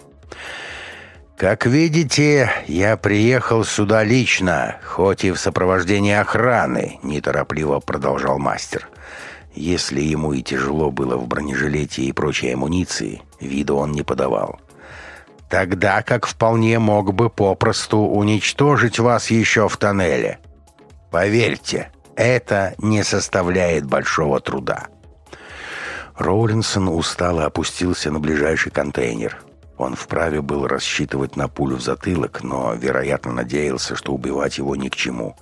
Как видите, я приехал сюда лично, хоть и в сопровождении охраны, неторопливо продолжал мастер. Если ему и тяжело было в бронежилете и прочей амуниции, виду он не подавал. Тогда как вполне мог бы попросту уничтожить вас еще в тоннеле. Поверьте, это не составляет большого труда. Роулинсон устало опустился на ближайший контейнер – он вправе был рассчитывать на пулю в затылок, но, вероятно, надеялся, что убивать его ни к чему.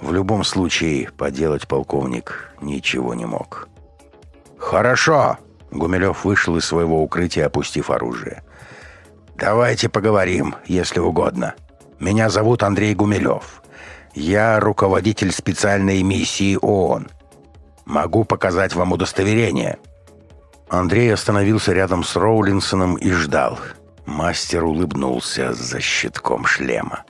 В любом случае, поделать полковник ничего не мог. «Хорошо!» — Гумилев вышел из своего укрытия, опустив оружие. «Давайте поговорим, если угодно. Меня зовут Андрей Гумилев. Я руководитель специальной миссии ООН. Могу показать вам удостоверение». Андрей остановился рядом с Роулинсоном и ждал. Мастер улыбнулся за щитком шлема.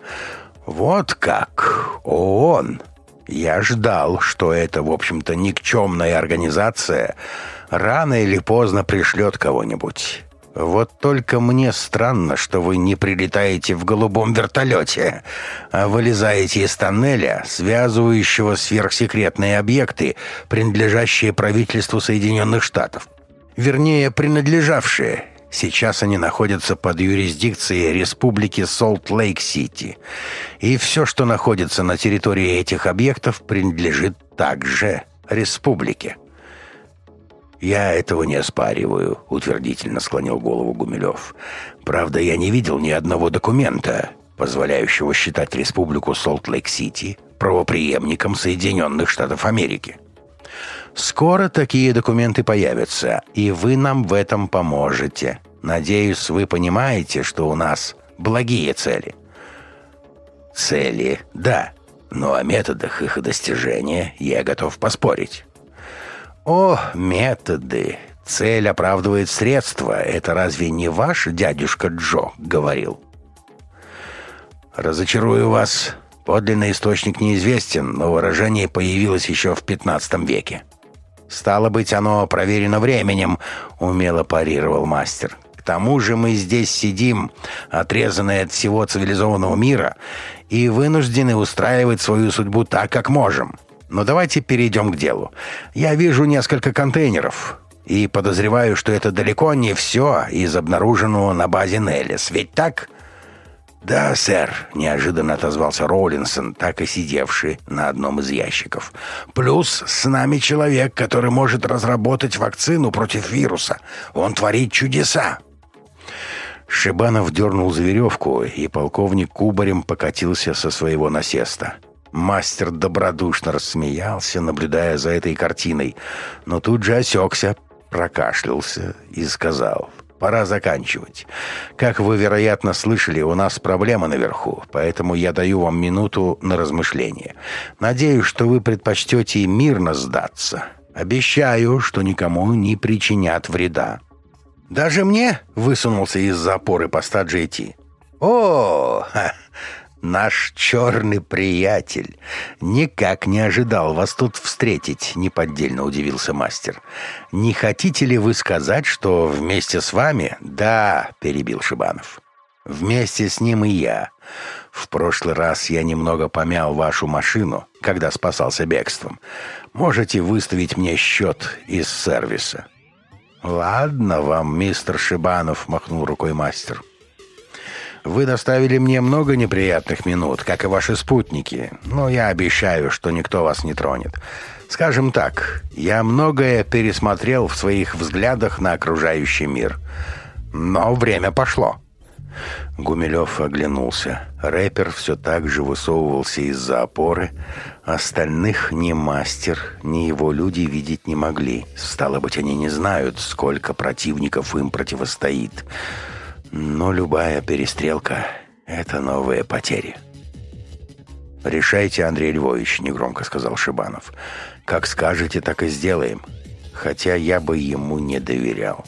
«Вот как! Он!» Я ждал, что эта, в общем-то, никчемная организация рано или поздно пришлет кого-нибудь. Вот только мне странно, что вы не прилетаете в голубом вертолете, а вылезаете из тоннеля, связывающего сверхсекретные объекты, принадлежащие правительству Соединенных Штатов вернее принадлежавшие. Сейчас они находятся под юрисдикцией Республики Солт-Лейк-Сити. И все, что находится на территории этих объектов, принадлежит также республике. «Я этого не оспариваю», — утвердительно склонил голову Гумилев. «Правда, я не видел ни одного документа, позволяющего считать республику Солт-Лейк-Сити правоприемником Соединенных Штатов Америки». Скоро такие документы появятся, и вы нам в этом поможете. Надеюсь, вы понимаете, что у нас благие цели. Цели, да, но о методах их достижения я готов поспорить. О, методы! Цель оправдывает средства. Это разве не ваш дядюшка Джо говорил? Разочарую вас. Подлинный источник неизвестен, но выражение появилось еще в 15 веке. Стало быть, оно проверено временем, умело парировал мастер. К тому же мы здесь сидим, отрезанные от всего цивилизованного мира, и вынуждены устраивать свою судьбу так, как можем. Но давайте перейдем к делу. Я вижу несколько контейнеров. И подозреваю, что это далеко не все из обнаруженного на базе Неллис. Ведь так? — «Да, сэр», — неожиданно отозвался Роллинсон, так и сидевший на одном из ящиков. «Плюс с нами человек, который может разработать вакцину против вируса. Он творит чудеса». Шибанов дернул за веревку, и полковник кубарем покатился со своего насеста. Мастер добродушно рассмеялся, наблюдая за этой картиной, но тут же осекся, прокашлялся и сказал — Пора заканчивать. Как вы, вероятно, слышали, у нас проблема наверху, поэтому я даю вам минуту на размышление. Надеюсь, что вы предпочтете мирно сдаться. Обещаю, что никому не причинят вреда». «Даже мне?» — высунулся из запоры поста Джейти. «О, ха, наш черный приятель. Никак не ожидал вас тут встретить, неподдельно удивился мастер. Не хотите ли вы сказать, что вместе с вами? Да, перебил Шибанов. Вместе с ним и я. В прошлый раз я немного помял вашу машину, когда спасался бегством. Можете выставить мне счет из сервиса. Ладно вам, мистер Шибанов, махнул рукой мастер. Вы доставили мне много неприятных минут, как и ваши спутники, но я обещаю, что никто вас не тронет. Скажем так, я многое пересмотрел в своих взглядах на окружающий мир. Но время пошло. Гумилев оглянулся. Рэпер все так же высовывался из-за опоры. Остальных ни мастер, ни его люди видеть не могли. Стало быть, они не знают, сколько противников им противостоит. Но любая перестрелка — это новые потери. «Решайте, Андрей Львович», — негромко сказал Шибанов. «Как скажете, так и сделаем. Хотя я бы ему не доверял».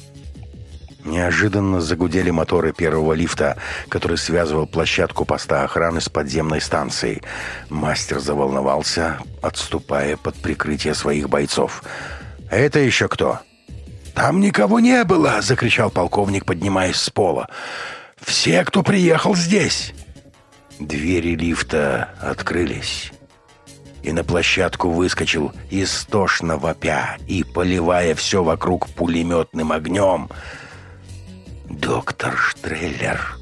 Неожиданно загудели моторы первого лифта, который связывал площадку поста охраны с подземной станцией. Мастер заволновался, отступая под прикрытие своих бойцов. «Это еще кто?» Там никого не было!» — закричал полковник, поднимаясь с пола. «Все, кто приехал здесь!» Двери лифта открылись, и на площадку выскочил истошно вопя и, поливая все вокруг пулеметным огнем, доктор Штреллер.